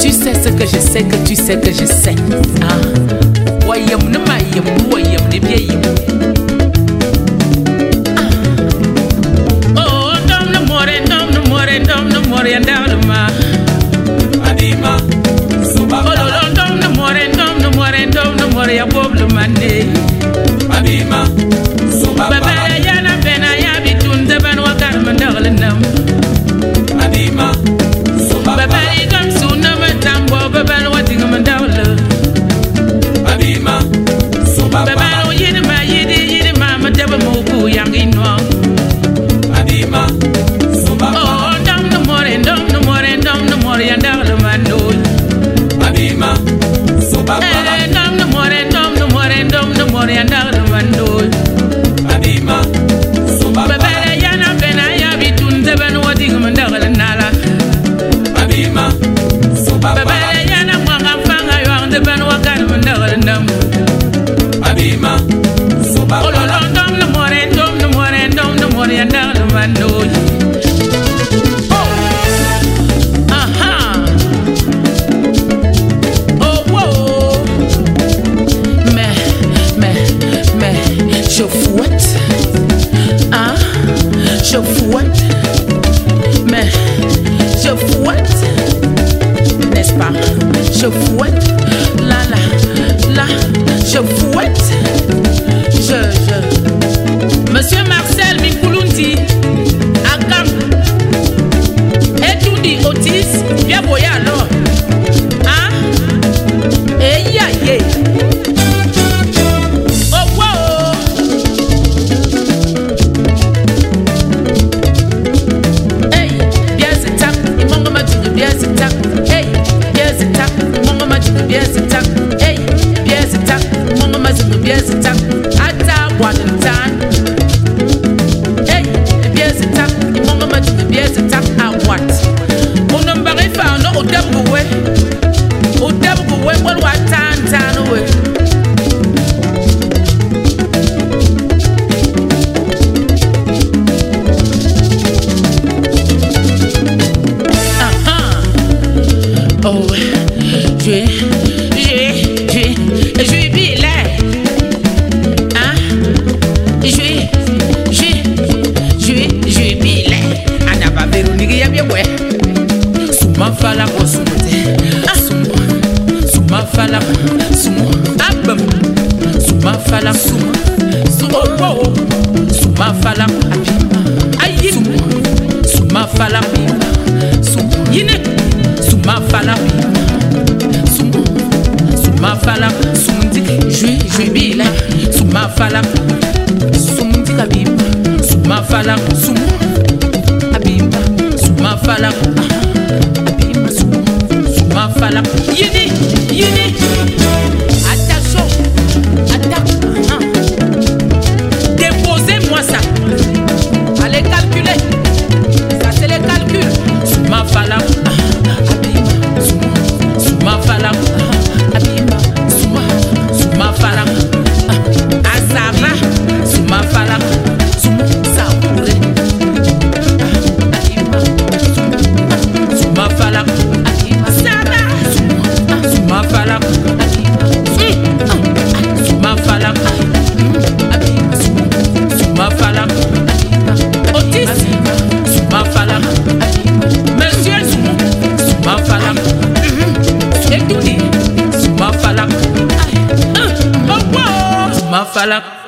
tu sais ce que je sais que tu sais que je sais. Ah. Mais je fouette, n'est-ce pas? Je fouette, là, là, là, je fouette. tuer. Je, je, je suis bilé. Hein? Je, je, je, je suis bilé. Anaba verunigi ya biyewe. Suma fala ko sumute. Ah, suma, suma fala ko suma. Abam, ah, fala suma. Suma po, suma fala ko ayi. Suma, suma fala ko. Ah, Yine, suma fala suma fala sumdik jui jui bila suma fala sumdik abim suma fala sum abim suma fala abim suma fala yini yini. خلق